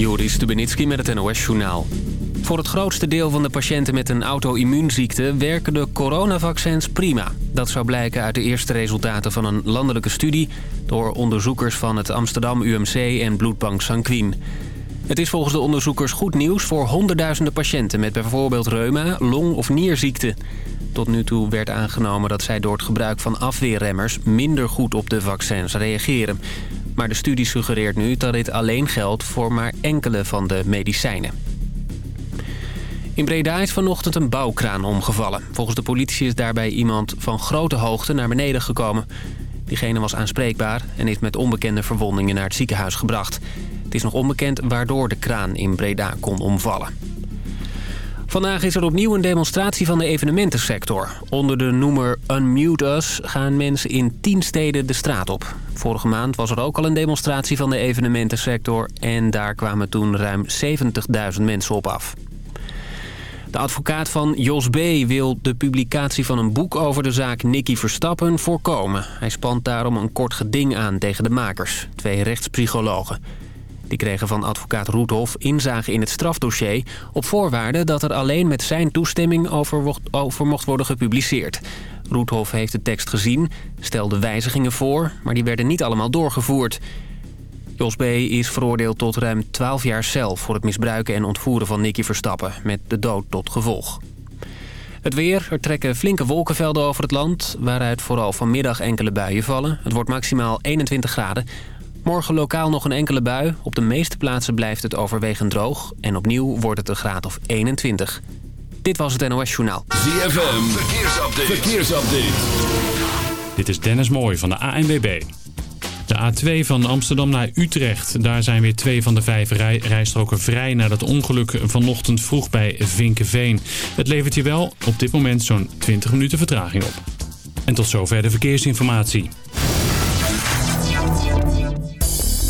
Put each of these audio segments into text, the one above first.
Joris Stubenitski met het NOS-journaal. Voor het grootste deel van de patiënten met een auto-immuunziekte... werken de coronavaccins prima. Dat zou blijken uit de eerste resultaten van een landelijke studie... door onderzoekers van het Amsterdam UMC en bloedbank Sanquin. Het is volgens de onderzoekers goed nieuws voor honderdduizenden patiënten... met bijvoorbeeld reuma, long- of nierziekte. Tot nu toe werd aangenomen dat zij door het gebruik van afweerremmers... minder goed op de vaccins reageren. Maar de studie suggereert nu dat dit alleen geldt voor maar enkele van de medicijnen. In Breda is vanochtend een bouwkraan omgevallen. Volgens de politie is daarbij iemand van grote hoogte naar beneden gekomen. Diegene was aanspreekbaar en is met onbekende verwondingen naar het ziekenhuis gebracht. Het is nog onbekend waardoor de kraan in Breda kon omvallen. Vandaag is er opnieuw een demonstratie van de evenementensector. Onder de noemer Unmute Us gaan mensen in tien steden de straat op. Vorige maand was er ook al een demonstratie van de evenementensector... en daar kwamen toen ruim 70.000 mensen op af. De advocaat van Jos B. wil de publicatie van een boek over de zaak Nicky Verstappen voorkomen. Hij spant daarom een kort geding aan tegen de makers, twee rechtspsychologen. Die kregen van advocaat Roethoff inzage in het strafdossier... op voorwaarde dat er alleen met zijn toestemming over, mocht worden gepubliceerd. Roethoff heeft de tekst gezien, stelde wijzigingen voor... maar die werden niet allemaal doorgevoerd. Jos B. is veroordeeld tot ruim 12 jaar cel... voor het misbruiken en ontvoeren van Nicky Verstappen... met de dood tot gevolg. Het weer, er trekken flinke wolkenvelden over het land... waaruit vooral vanmiddag enkele buien vallen. Het wordt maximaal 21 graden. Morgen lokaal nog een enkele bui. Op de meeste plaatsen blijft het overwegend droog. En opnieuw wordt het een graad of 21. Dit was het NOS Journaal. ZFM, verkeersupdate. verkeersupdate. Dit is Dennis Mooij van de ANWB. De A2 van Amsterdam naar Utrecht. Daar zijn weer twee van de vijf rij rijstroken vrij... na dat ongeluk vanochtend vroeg bij Vinkenveen. Het levert je wel op dit moment zo'n 20 minuten vertraging op. En tot zover de verkeersinformatie.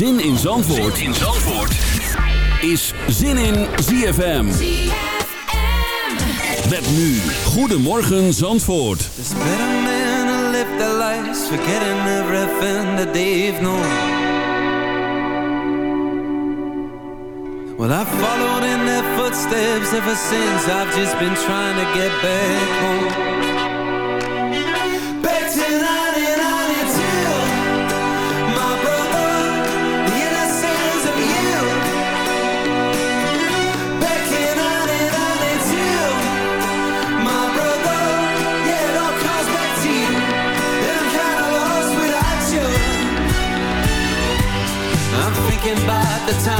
Zin in Zandvoort, in Zandvoort. is Zin in ZFM. Met nu, Goedemorgen Zandvoort. There's better men who live their lives forgetting everything that they've known. Well, I've followed in their footsteps ever since. I've just been trying to get back home. The times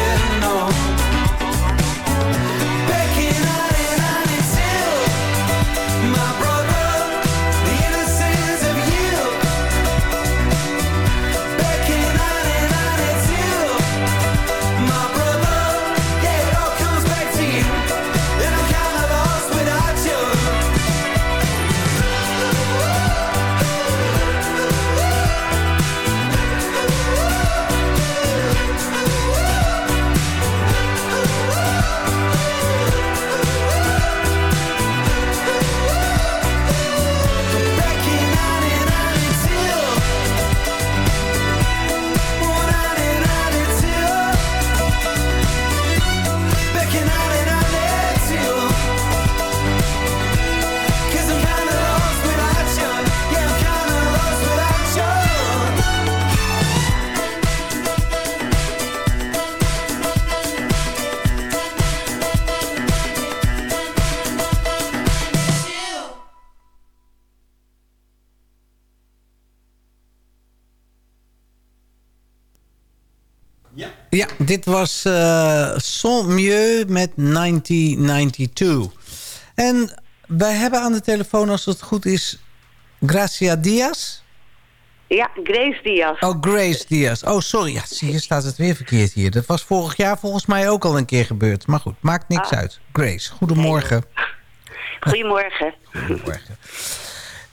Dit was uh, Son Mieux met 1992. En wij hebben aan de telefoon, als het goed is, Gracia Diaz. Ja, Grace Diaz. Oh, Grace Diaz. Oh, sorry. Ja, zie je, staat het weer verkeerd hier. Dat was vorig jaar volgens mij ook al een keer gebeurd. Maar goed, maakt niks Ah. uit. Grace, goedemorgen. Goedemorgen. Goedemorgen.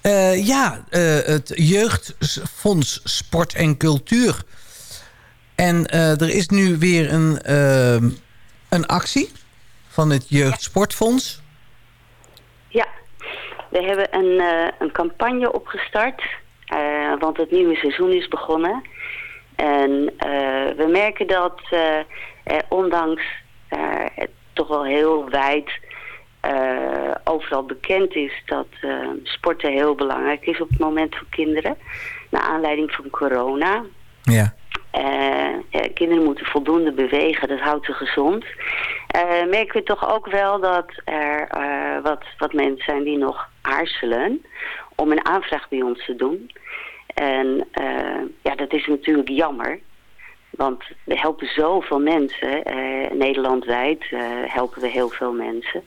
Eh, ja, eh, het Jeugdfonds Sport en Cultuur. En eh, er is nu weer een, eh, een actie van het Jeugdsportfonds. Ja, we hebben een, eh, een campagne opgestart, want het nieuwe seizoen is begonnen. En we merken dat ondanks het toch wel heel wijd overal bekend is dat eh, sporten heel belangrijk is op het moment voor kinderen. Naar aanleiding van corona. Ja. Eh, kinderen moeten voldoende bewegen, dat houdt ze gezond. Eh, merken we toch ook wel dat er eh, wat, wat mensen zijn die nog aarzelen om een aanvraag bij ons te doen. En ja, dat is natuurlijk jammer. Want we helpen zoveel mensen. Nederlandwijd helpen we heel veel mensen.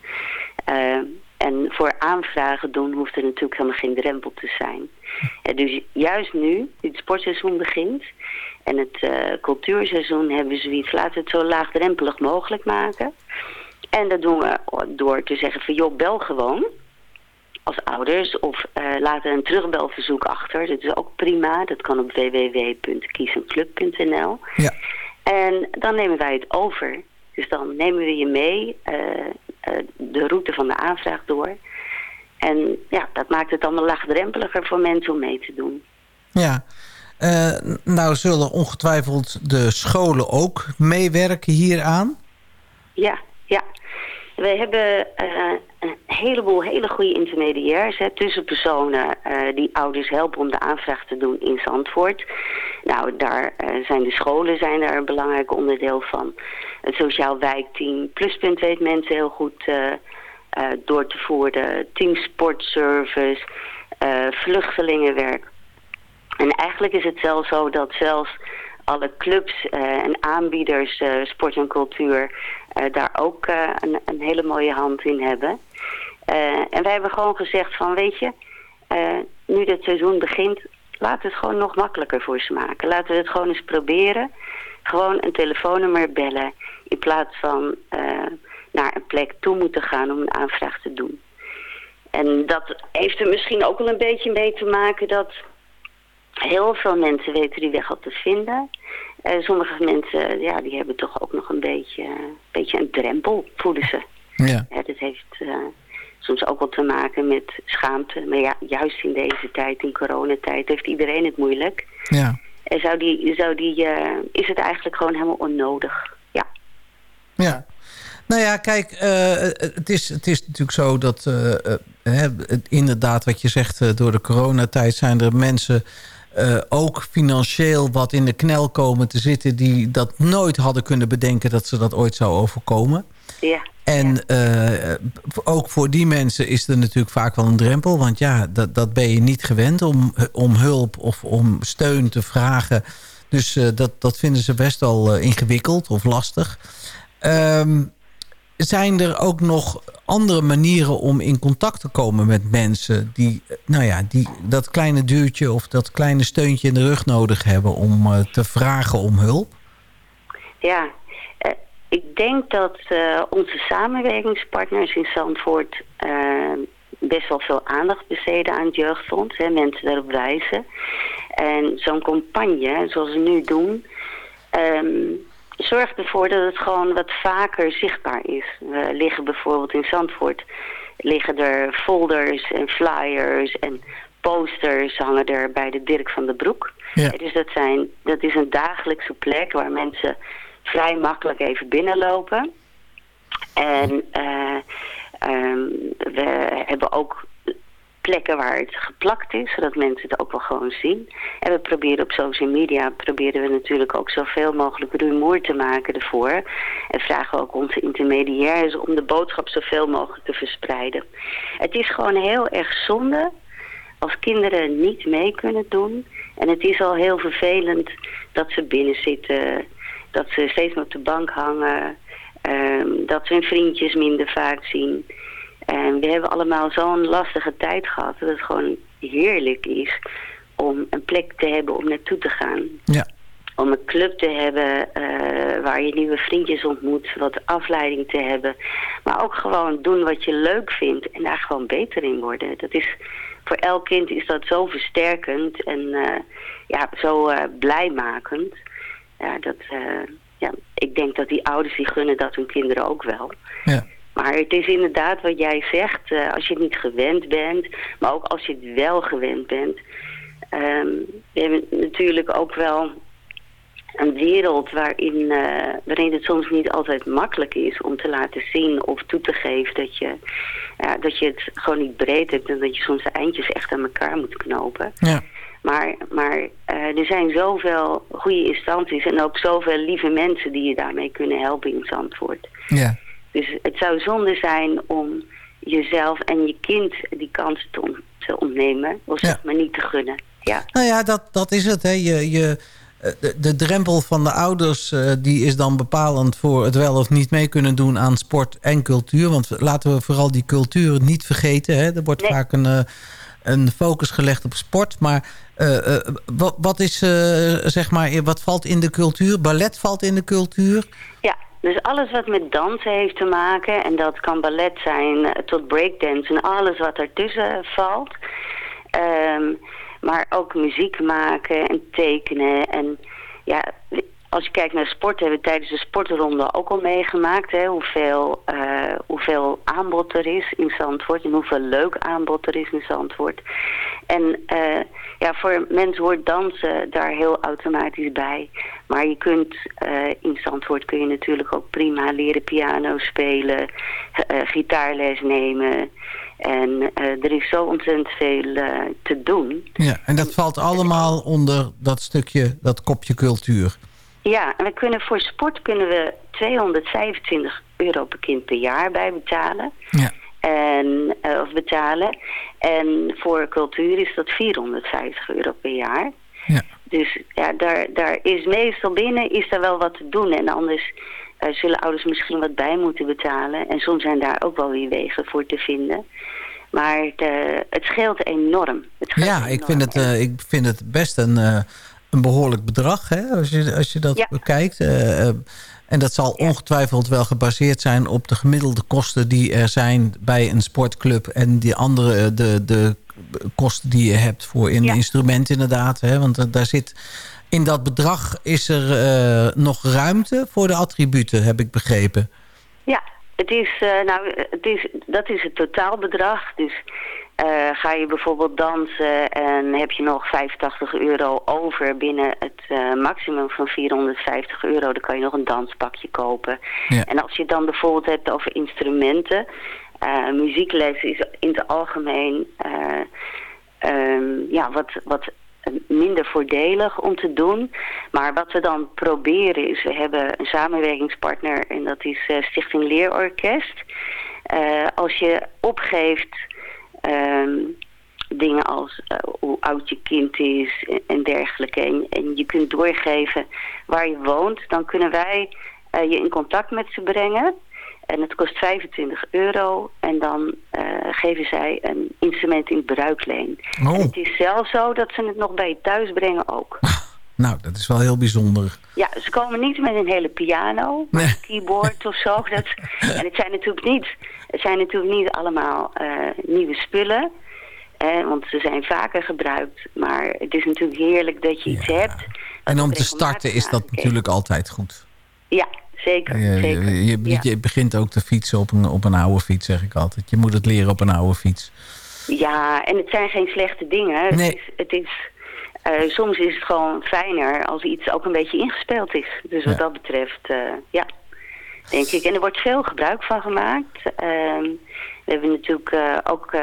En voor aanvragen doen hoeft er natuurlijk helemaal geen drempel te zijn. Eh, dus juist nu, nu het sportseizoen begint... en het eh, cultuurseizoen hebben we zoiets... laten we het zo laagdrempelig mogelijk maken. En dat doen we door te zeggen van... joh, bel gewoon als ouders of eh laat een terugbelverzoek achter. Dat is ook prima. Dat kan op www.kiesenclub.nl. Ja. En dan nemen wij het over. Dus dan nemen we je mee eh, de route van de aanvraag door. En ja, dat maakt het allemaal laagdrempeliger voor mensen om mee te doen. Ja. Eh, nou zullen ongetwijfeld de scholen ook meewerken hieraan. Ja, ja. We hebben eh, een heleboel hele goede intermediairs, hè, tussenpersonen eh, die ouders helpen om de aanvraag te doen in Zandvoort. Nou, daar eh, zijn de scholen zijn daar een belangrijk onderdeel van. Het sociaal wijkteam, Pluspunt weet mensen heel goed eh, eh, door te voeren. Team Sportservice, eh, vluchtelingenwerk. En eigenlijk is het zelfs zo dat zelfs alle clubs en aanbieders sport en cultuur daar ook een, een hele mooie hand in hebben. En wij hebben gewoon gezegd van weet je, nu het seizoen begint, laten we het gewoon nog makkelijker voor ze maken. Laten we het gewoon eens proberen. Gewoon een telefoonnummer bellen in plaats van eh, naar een plek toe moeten gaan om een aanvraag te doen. En dat heeft er misschien ook wel een beetje mee te maken dat heel veel mensen weten die weg al te vinden. Eh, sommige mensen, ja, die hebben toch ook nog een beetje, beetje een drempel, voelen ze. Ja. Ja, dat heeft eh, soms ook wel te maken met schaamte. Maar ja, juist in deze tijd, in coronatijd, heeft iedereen het moeilijk. Ja. En zou die, zou die, is het eigenlijk gewoon helemaal onnodig. Ja. Nou ja, kijk, eh, het, is, het is natuurlijk zo dat... eh, eh, hè, inderdaad, wat je zegt, door de coronatijd zijn er mensen... ook financieel wat in de knel komen te zitten... die dat nooit hadden kunnen bedenken dat ze dat ooit zou overkomen. ja, En ook voor die mensen is er natuurlijk vaak wel een drempel. Want ja, dat, dat ben je niet gewend om, om hulp of om steun te vragen. Dus dat, dat vinden ze best wel ingewikkeld of lastig. Ehm, zijn er ook nog andere manieren om in contact te komen met mensen... die, nou ja, die dat kleine duwtje of dat kleine steuntje in de rug nodig hebben... om eh, te vragen om hulp? ja. Eh, ik denk dat eh, onze samenwerkingspartners in Zandvoort best wel veel aandacht besteden aan het jeugdfonds. Hè, mensen daarop wijzen. En zo'n campagne, zoals we nu doen, ehm, zorgt ervoor dat het gewoon wat vaker zichtbaar is. We liggen bijvoorbeeld in Zandvoort, liggen er folders en flyers en posters hangen er bij de Dirk van den Broek. Ja. Dus dat, zijn, dat is een dagelijkse plek waar mensen vrij makkelijk even binnenlopen. En eh, ehm, we hebben ook plekken waar het geplakt is, zodat mensen het ook wel gewoon zien. En we proberen op social media, proberen we natuurlijk ook zoveel mogelijk rumoer te maken ervoor. En vragen ook onze intermediairs om de boodschap zoveel mogelijk te verspreiden. Het is gewoon heel erg zonde als kinderen niet mee kunnen doen. En het is al heel vervelend dat ze binnen zitten dat ze steeds meer op de bank hangen. ehm, dat ze hun vriendjes minder vaak zien. En we hebben allemaal zo'n lastige tijd gehad dat het gewoon heerlijk is om een plek te hebben om naartoe te gaan. Ja. Om een club te hebben eh, waar je nieuwe vriendjes ontmoet, wat afleiding te hebben. Maar ook gewoon doen wat je leuk vindt en daar gewoon beter in worden. Dat is, voor elk kind is dat zo versterkend en eh, ja, zo eh, blijmakend. Ja, dat, ja, ik denk dat die ouders die gunnen dat hun kinderen ook wel. Ja. Maar het is inderdaad wat jij zegt, eh, als je het niet gewend bent, maar ook als je het wel gewend bent. Ehm, we hebben natuurlijk ook wel een wereld waarin, eh, waarin het soms niet altijd makkelijk is om te laten zien of toe te geven dat je, ja, dat je het gewoon niet breed hebt en dat je soms de eindjes echt aan elkaar moet knopen. Ja. Maar, maar eh, er zijn zoveel goede instanties en ook zoveel lieve mensen die je daarmee kunnen helpen in Zandvoort. Ja. Dus het zou zonde zijn om jezelf en je kind die kans te, on- te ontnemen. Of zeg Ja. maar niet te gunnen. Ja, Nou ja, dat, dat is het. Hè. Je, je, eh, de, de drempel van de ouders eh, die is dan bepalend voor het wel of niet mee kunnen doen aan sport en cultuur. Want laten we vooral die cultuur niet vergeten. Hè. Er wordt Nee. vaak een, eh, een focus gelegd op sport. Maar wat, wat, is, zeg maar, wat valt in de cultuur? Ballet valt in de cultuur. ja. Dus alles wat met dansen heeft te maken, en dat kan ballet zijn eh, tot breakdance en alles wat ertussen valt. Ehm, maar ook muziek maken en tekenen. En ja, als je kijkt naar sport, hebben we tijdens de sportronde ook al meegemaakt. Hè, hoeveel, eh, hoeveel aanbod er is in Zandvoort en hoeveel leuk aanbod er is in Zandvoort. En eh, ja, voor mensen hoort dansen daar heel automatisch bij. Maar je kunt eh, in Zandvoort kun je natuurlijk ook prima leren piano spelen, gitaarles nemen. En er is zo ontzettend veel te doen. Ja, en dat valt allemaal onder dat stukje, dat kopje cultuur. Ja, en we kunnen voor sport kunnen we 225 euro per kind per jaar bij betalen. Ja. En, eh, of betalen. En voor cultuur is dat 450 euro per jaar. Ja. Dus ja, daar, daar is meestal binnen is daar wel wat te doen. En anders eh, zullen ouders misschien wat bij moeten betalen. En soms zijn daar ook wel weer wegen voor te vinden. Maar de, het scheelt enorm. Het scheelt Ja, ik vind het, eh, ik vind het best een, een behoorlijk bedrag, hè, als, je, als je dat Ja. bekijkt. Eh, eh, en dat zal ongetwijfeld wel gebaseerd zijn op de gemiddelde kosten die er zijn bij een sportclub. En die andere, eh, de, de kosten die je hebt voor een Ja. instrument inderdaad. Hè, want daar zit, in dat bedrag is er nog ruimte voor de attributen, heb ik begrepen. Ja, het is, nou, het is, dat is het totaalbedrag. Dus eh, ga je bijvoorbeeld dansen en heb je nog 85 euro over binnen het eh, maximum van 450 euro, dan kan je nog een danspakje kopen. Ja. En als je het dan bijvoorbeeld hebt over instrumenten, eh, muziekles is in het algemeen eh, ehm, ja, wat, wat minder voordelig om te doen. Maar wat we dan proberen is, we hebben een samenwerkingspartner en dat is Stichting Leerorkest. Als je opgeeft ehm, dingen als eh, hoe oud je kind is en, dergelijke en, en je kunt doorgeven waar je woont, dan kunnen wij eh, je in contact met ze brengen. En het kost 25 euro. En dan eh, geven zij een instrument in bruikleen. Oh. Het is zelfs zo dat ze het nog bij je thuis brengen ook. Nou, dat is wel heel bijzonder. Ja, ze komen niet met een hele piano, Nee. een keyboard of zo. Dat, en het zijn natuurlijk niet, het zijn natuurlijk niet allemaal eh, nieuwe spullen. Eh, want ze zijn vaker gebruikt. Maar het is natuurlijk heerlijk dat je iets hebt. En om te starten is dat natuurlijk altijd goed. Ja, zeker. Je, zeker. je, je, begint ook te fietsen op een, op een oude fiets, zeg ik altijd. Je moet het leren op een oude fiets. Ja, en het zijn geen slechte dingen. Nee. Het is, het is, eh, soms is het gewoon fijner als iets ook een beetje ingespeeld is. Dus wat Ja. dat betreft, eh, ja, denk ik. En er wordt veel gebruik van gemaakt. Ehm, we hebben natuurlijk eh, ook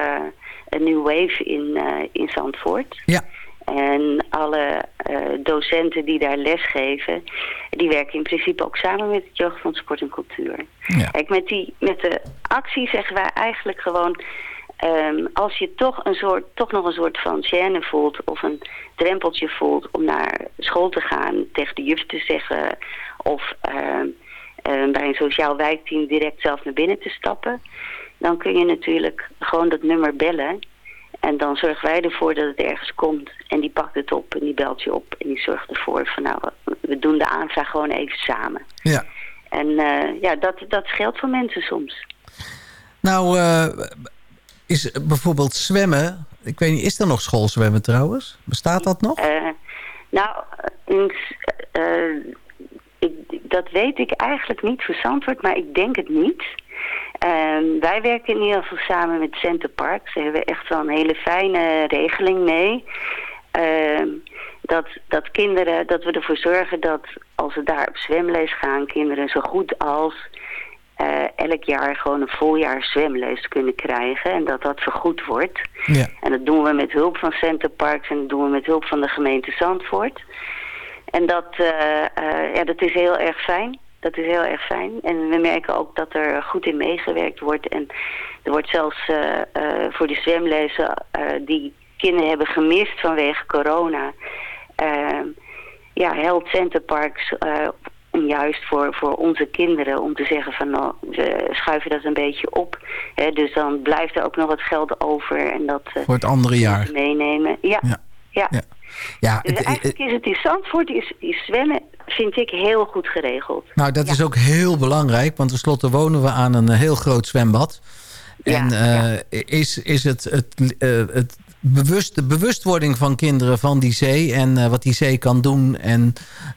een new wave in, in Zandvoort. Ja, En alle docenten die daar lesgeven, die werken in principe ook samen met het Jeugdfonds Sport en Cultuur. ja. Kijk, met, die, met de actie zeggen wij eigenlijk gewoon... ehm, als je toch, een soort, toch nog een soort van gêne voelt of een drempeltje voelt om naar school te gaan, tegen de juf te zeggen of ehm, ehm, bij een sociaal wijkteam direct zelf naar binnen te stappen, dan kun je natuurlijk gewoon dat nummer bellen. En dan zorgen wij ervoor dat het ergens komt. En die pakt het op en die belt je op. En die zorgt ervoor van nou, we doen de aanvraag gewoon even samen. Ja. En eh, ja, dat, dat scheelt voor mensen soms. Nou, eh, is bijvoorbeeld zwemmen... Ik weet niet, is er nog schoolzwemmen trouwens? Bestaat dat nog? Eh, nou, eh, ik, dat weet ik eigenlijk niet voor Zandvoort, maar ik denk het niet. Ehm, wij werken in ieder geval samen met Center Park. Ze hebben echt wel een hele fijne regeling mee. Ehm, dat, dat kinderen, dat we ervoor zorgen dat als ze daar op zwemles gaan, kinderen zo goed als eh, elk jaar gewoon een voljaar zwemles kunnen krijgen. En dat dat vergoed wordt. Ja. En dat doen we met hulp van Center Parks en dat doen we met hulp van de gemeente Zandvoort. En dat, eh, eh, ja, dat is heel erg fijn. Dat is heel erg fijn. En we merken ook dat er goed in meegewerkt wordt. En er wordt zelfs voor de zwemlessen eh, die kinderen hebben gemist vanwege corona... ja, Held Center Juist voor, voor onze kinderen om te zeggen van nou, we schuiven dat een beetje op. Hè, dus dan blijft er ook nog wat geld over en dat eh, Voor het andere jaar. meenemen. Ja, Ja. ja. Ja. Ja, Dus het- eigenlijk is het in Zandvoort, is, is zwemmen, vind ik heel goed geregeld. Nou, dat Ja. is ook heel belangrijk, want tenslotte wonen we aan een heel groot zwembad. Ja, En eh, is, is het, het, eh, het bewust, de bewustwording van kinderen van die zee en eh, wat die zee kan doen en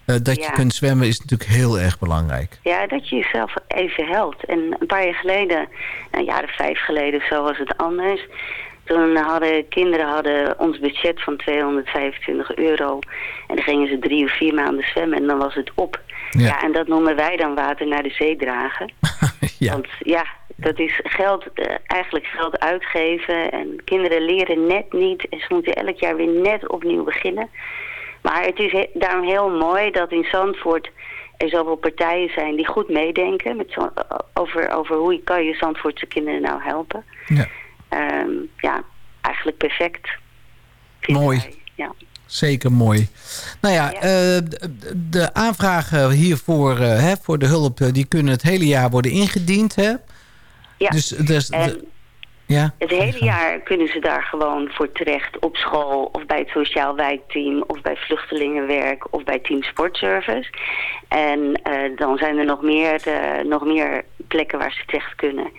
eh, dat je kunt zwemmen is natuurlijk heel erg belangrijk. Ja, dat je jezelf even helpt. En een paar jaar geleden, een jaar of vijf geleden of zo was het anders. Toen hadden kinderen hadden ons budget van 225 euro. En dan gingen ze drie of vier maanden zwemmen en dan was het op. Ja. Ja, en dat noemen wij dan water naar de zee dragen. ja. Want ja, dat is geld, eh, eigenlijk geld uitgeven. En kinderen leren net niet. En ze moeten elk jaar weer net opnieuw beginnen. Maar het is he- daarom heel mooi dat in Zandvoort er zoveel partijen zijn die goed meedenken. Met zo, over, over hoe je- kan je Zandvoortse kinderen nou helpen. Ja. Ehm, ja, eigenlijk perfect. Mooi. wij. Ja. Zeker mooi. Nou ja, Ja. eh, de aanvragen hiervoor eh, hè, voor de hulp... die kunnen het hele jaar worden ingediend. Hè? Ja. Dus, dus En ja. Het hele jaar kunnen ze daar gewoon voor terecht op school of bij het sociaal wijkteam of bij vluchtelingenwerk of bij team sportservice. En eh, dan zijn er nog meer, eh, nog meer plekken waar ze terecht kunnen.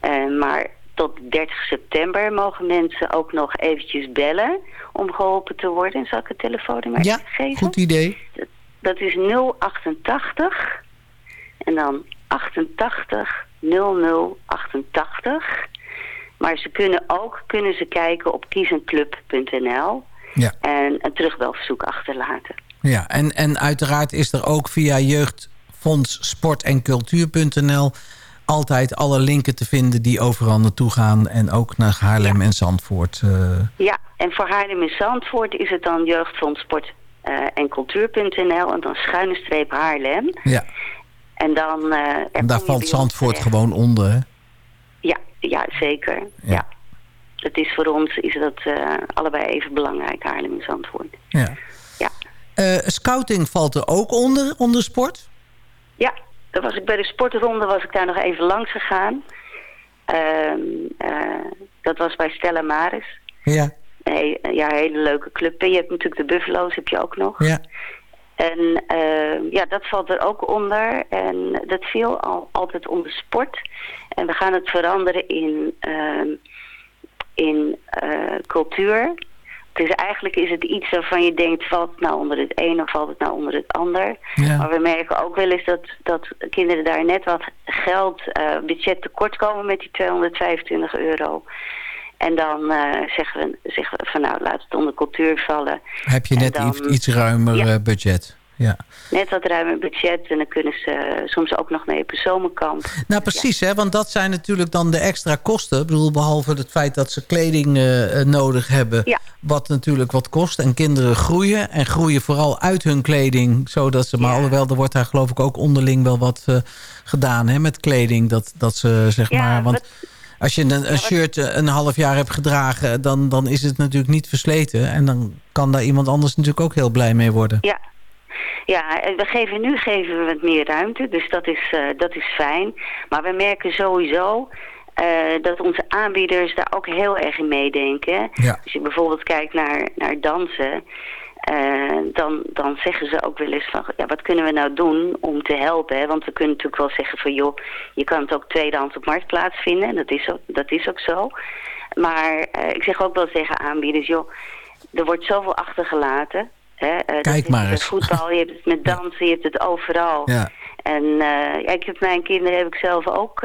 Eh, maar tot 30 september mogen mensen ook nog eventjes bellen om geholpen te worden. Zal ik het telefoonnummer Ja, even geven? goed idee. Dat is 088 en dan 88 0088. Maar ze kunnen ook kunnen ze kijken op kiezenclub.nl Ja. en een terugbelverzoek achterlaten. Ja, en, en uiteraard is er ook via jeugdfonds sport en cultuur.nl altijd alle linken te vinden die overal naartoe gaan. En ook naar Haarlem en Zandvoort. eh. Ja, en voor Haarlem en Zandvoort is het dan jeugdfonds sport eh, en cultuur.nl en dan schuine streep Haarlem. ja, En dan... eh, en daar valt Zandvoort gewoon onder. Hè? Ja, ja zeker. Ja. Ja. Het is voor ons is dat eh, allebei even belangrijk, Haarlem en Zandvoort. Ja. Ja. Eh, scouting valt er ook onder, onder sport? Ja, dan was ik bij de sportronde was ik daar nog even langs gegaan. Ehm, eh, dat was bij Stella Maris. Ja, Nee, ja, een hele leuke club. En je hebt natuurlijk de Buffalo's, heb je ook nog. ja. En ehm, ja, dat valt er ook onder. En dat viel al, altijd onder sport. En we gaan het veranderen in, ehm, in eh, cultuur. Dus eigenlijk is het iets waarvan je denkt, valt het nou onder het een of valt het nou onder het ander? Ja. Maar we merken ook wel eens dat, dat kinderen daar net wat geld, eh, budget tekort komen met die 225 euro. En dan eh, zeggen, we, zeggen we van nou, laat het onder cultuur vallen. Heb je En net dan- iets, iets ruimer Ja. eh, budget? Ja. Net wat ruimer budget en dan kunnen ze eh, soms ook nog mee op een zomerkamp. Nou, precies, hè, want dat zijn natuurlijk dan de extra kosten. Ik bedoel, behalve het feit dat ze kleding nodig hebben... Ja. wat natuurlijk wat kost. En kinderen groeien en groeien vooral uit hun kleding... zodat ze, maar Ja. alhoewel, er wordt daar geloof ik ook onderling wel wat gedaan hè, met kleding. Dat, dat ze, zeg maar... Want wat- Als je een, een shirt eh, een half jaar hebt gedragen... Dan, dan is het natuurlijk niet versleten. En dan kan daar iemand anders natuurlijk ook heel blij mee worden. Ja. Ja, en we geven, nu geven we wat meer ruimte, dus dat is, eh, dat is fijn. Maar we merken sowieso eh, dat onze aanbieders daar ook heel erg in meedenken. Ja. Als je bijvoorbeeld kijkt naar, naar dansen, eh, dan, dan zeggen ze ook wel eens van, ja, wat kunnen we nou doen om te helpen? Hè? Want we kunnen natuurlijk wel zeggen van, joh, je kan het ook tweedehands op marktplaats vinden. En dat is ook, dat is ook zo. Maar eh, ik zeg ook wel tegen aanbieders, joh, er wordt zoveel achtergelaten. Hè? Dat Kijk maar met eens. voetbal, je hebt het met dansen, je hebt het overal. Ja. En ja, ik heb mijn kinderen heb ik zelf ook,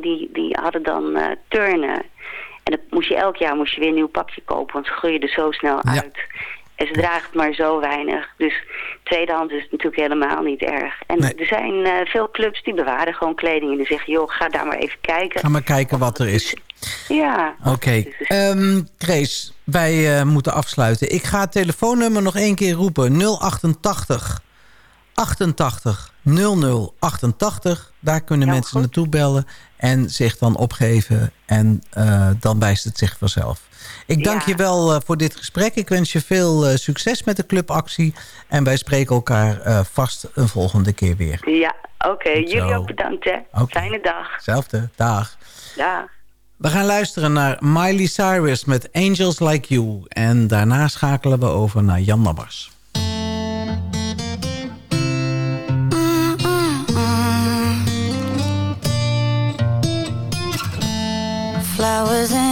die, die hadden dan turnen. En moest je elk jaar moest je weer een nieuw pakje kopen, want ze groeien er zo snel Ja. uit. En ze het maar zo weinig. Dus tweedehands is natuurlijk helemaal niet erg. En Nee. er zijn eh, veel clubs die bewaren gewoon kleding. En die zeggen, joh, ga daar maar even kijken. Ga maar kijken wat er is. Ja. Oké. Dus- dus- Ehm, Grace, wij eh, moeten afsluiten. Ik ga het telefoonnummer nog één keer roepen. 088 88 00 88. Daar kunnen Ja, mensen goed. naartoe bellen en zich dan opgeven. En eh, dan wijst het zich vanzelf. Ik dank Ja. je wel eh, voor dit gesprek. Ik wens je veel eh, succes met de clubactie. En wij spreken elkaar eh, vast een volgende keer weer. Ja, oké. Jullie ook bedankt, hè. Fijne dag. Hetzelfde. Dag. Dag. We gaan luisteren naar Miley Cyrus met Angels Like You. En daarna schakelen we over naar Jan Nabbers. Flowers in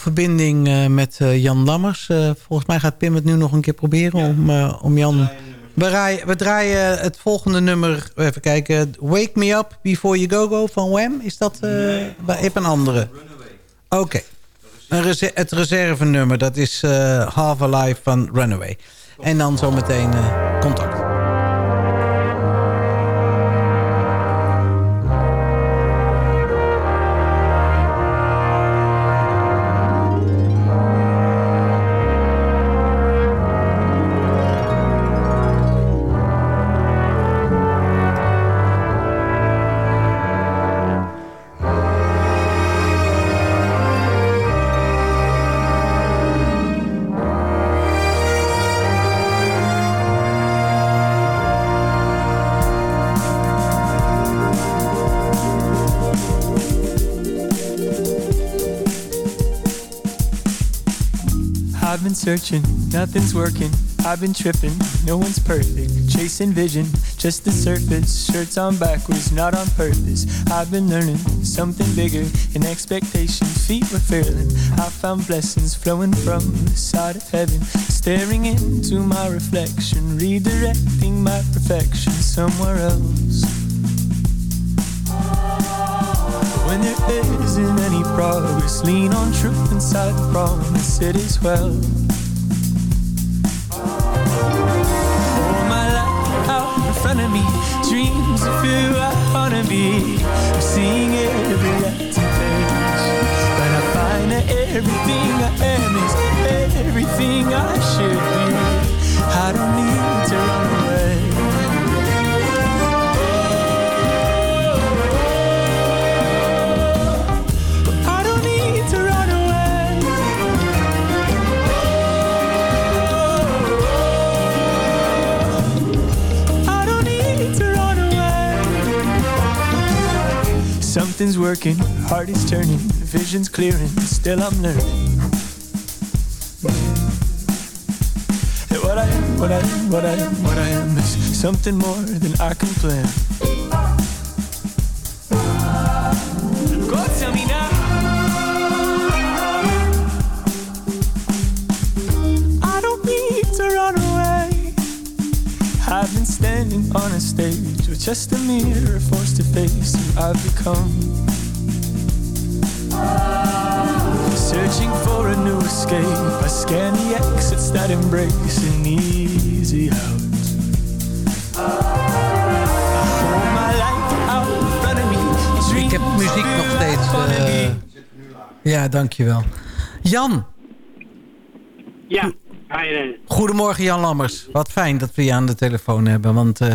Verbinding eh, met eh, Jan Lammers. Eh, volgens mij gaat Pim het nu nog een keer proberen om, om Jan... We, raaien- we draaien het volgende nummer, even kijken. Wake Me Up Before You Go Go van Wham. Is dat eh even een andere? Oké. Een rese- Het reservenummer, dat is Half Alive van Runaway. En dan zometeen contact. Nothing's working. I've been tripping, no one's perfect. Chasing vision, just the surface. Shirts on backwards, not on purpose. I've been learning something bigger. In expectation, feet were failing. I found blessings flowing from the side of heaven. Staring into my reflection, redirecting my perfection somewhere else. When there isn't any progress, lean on truth inside the promise it is well. Be. I'm seeing every empty page, but I find that everything I am is everything I should be. I don't need to run away. Something's working, heart is turning, vision's clearing, still I'm learning. What I am, what I am, what I am, what I am is something more than I can plan. Go tell me now. I don't need to run away. I've been standing on a stage just a mirror forced to face who I've become. Searching for a new escape. I scan the exits that embrace an easy out. I hold my life out in front of me. Ik heb muziek nog steeds. eh, ja, dankjewel. Jan, Ja, hi Ren. goedemorgen Jan Lammers. Wat fijn dat we je aan de telefoon hebben. Want eh,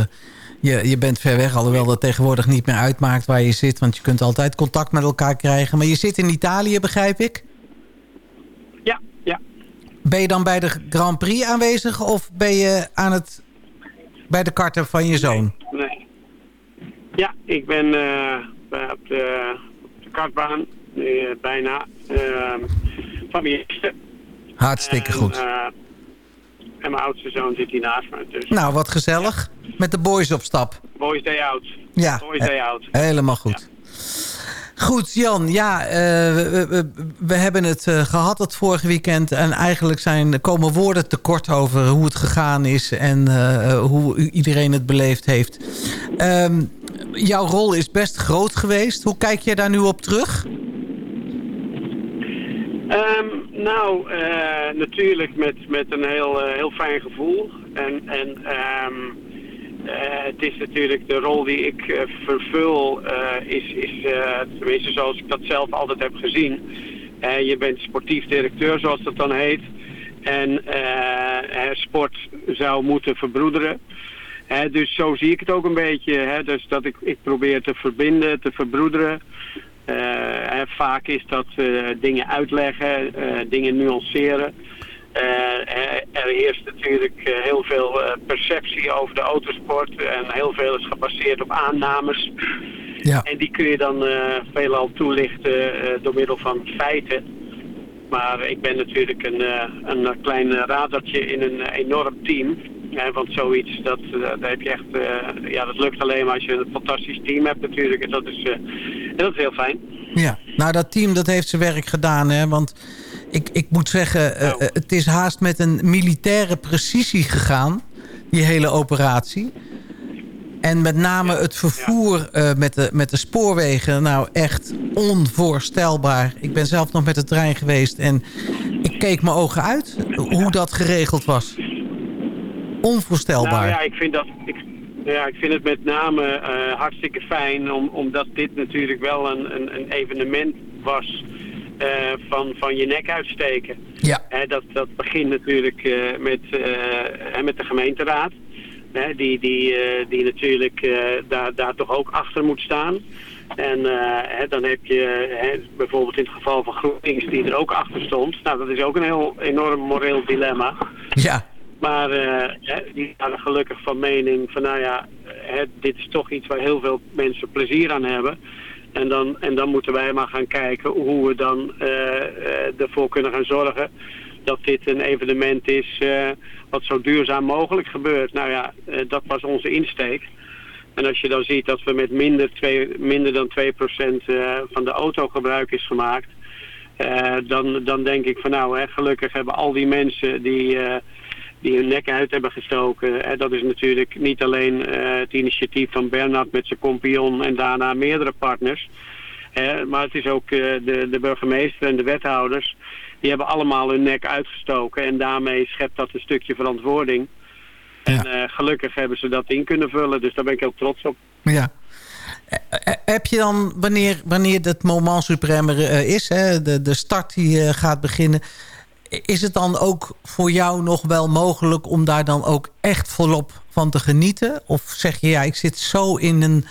je, je bent ver weg, alhoewel dat tegenwoordig niet meer uitmaakt waar je zit. Want je kunt altijd contact met elkaar krijgen. Maar je zit in Italië, begrijp ik? Ja, ja. Ben je dan bij de Grand Prix aanwezig of ben je aan het, bij de karten van je zoon? Nee. Ja, ik ben bij- op, de, op de kartbaan. Eh, bijna. ehm van mijn. Hartstikke goed. En mijn oudste zoon zit hier naast me. Dus Nou, wat gezellig. Met de boys op stap. boys day out. Ja, Boys day out. helemaal goed. Goed, Jan. Ja, eh, we, we- we hebben het eh, gehad het vorige weekend. En eigenlijk zijn, komen woorden tekort over hoe het gegaan is... en eh, hoe iedereen het beleefd heeft. Ehm, jouw rol is best groot geweest. Hoe kijk je daar nu op terug? Ehm, nou, eh, natuurlijk met, met een heel, eh, heel fijn gevoel. En, en ehm, eh, het is natuurlijk de rol die ik vervul, is, is tenminste zoals ik dat zelf altijd heb gezien. Je bent sportief directeur, zoals dat dan heet. En sport zou moeten verbroederen. Dus zo zie ik het ook een beetje. Dus dat ik, ik probeer te verbinden, te verbroederen. Eh, vaak is dat eh, dingen uitleggen, eh, dingen nuanceren. Er heerst natuurlijk heel veel perceptie over de autosport. En heel veel is gebaseerd op aannames. Ja. En die kun je dan veelal toelichten door middel van feiten. Maar ik ben natuurlijk een, een klein radertje in een enorm team. Ja, want zoiets, dat, eh, dat heb je echt, eh, ja, dat lukt alleen maar als je een fantastisch team hebt natuurlijk. En dat is, eh, en dat is heel fijn. Ja. Nou, dat team dat heeft zijn werk gedaan. Hè? Want ik, ik moet zeggen, eh, het is haast met een militaire precisie gegaan. Die hele operatie. En met name het vervoer met, de, met de spoorwegen. Nou, echt onvoorstelbaar. Ik ben zelf nog met de trein geweest. En ik keek mijn ogen uit hoe dat geregeld was. Onvoorstelbaar. Nou ja, ik vind dat... Ik, ja, ik vind het met name eh, hartstikke fijn, om, omdat dit natuurlijk wel een, een, een evenement was eh, van, van je nek uitsteken. Ja. Dat, dat begint natuurlijk eh, met, met de gemeenteraad, die, die, die natuurlijk daar, daar toch ook achter moet staan. En dan heb je bijvoorbeeld in het geval van GroenLinks die er ook achter stond. Nou, dat is ook een heel enorm moreel dilemma. Ja. Maar eh, die waren gelukkig van mening van nou ja, hè, dit is toch iets waar heel veel mensen plezier aan hebben. En dan, en dan moeten wij maar gaan kijken hoe we dan eh, eh, ervoor kunnen gaan zorgen dat dit een evenement is wat zo duurzaam mogelijk gebeurt. Nou ja, dat was onze insteek. En als je dan ziet dat we met minder, twee, minder dan 2% eh, van de autogebruik is gemaakt... dan, dan denk ik van nou, hè, gelukkig hebben al die mensen die, die hun nek uit hebben gestoken. En dat is natuurlijk niet alleen eh, het initiatief van Bernard met zijn compagnon en daarna meerdere partners. maar het is ook eh, de, de burgemeester en de wethouders. Die hebben allemaal hun nek uitgestoken en daarmee schept dat een stukje verantwoording. En eh, gelukkig hebben ze dat in kunnen vullen, dus daar ben ik heel trots op. Ja. Heb je dan, wanneer, wanneer het moment supreme eh, is, hè, de, de start die gaat beginnen... is het dan ook voor jou nog wel mogelijk om daar dan ook echt volop van te genieten? Of zeg je, ja, ik zit zo in een,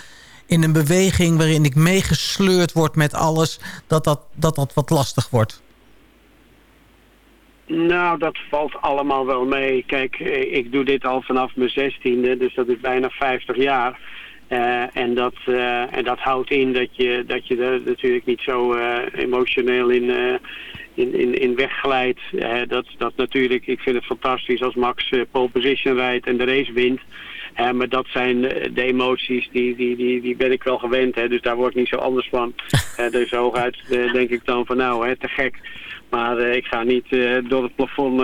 in een beweging waarin ik meegesleurd word met alles... dat dat, dat, dat wat lastig wordt? Nou, dat valt allemaal wel mee. Kijk, eh, ik doe dit al vanaf mijn zestiende, dus dat is bijna 50 jaar. Eh, en, dat, eh, en dat houdt in dat je, dat je er natuurlijk niet zo emotioneel in, in, in, in wegglijdt. Dat, dat natuurlijk, ik vind het fantastisch als Max eh, pole position rijdt en de race wint. Maar dat zijn eh, de emoties, die, die, die, die ben ik wel gewend. Hè, dus daar word ik niet zo anders van. Eh, dus hooguit eh, denk ik dan van nou, hè, te gek. Maar ik ga niet door het plafond...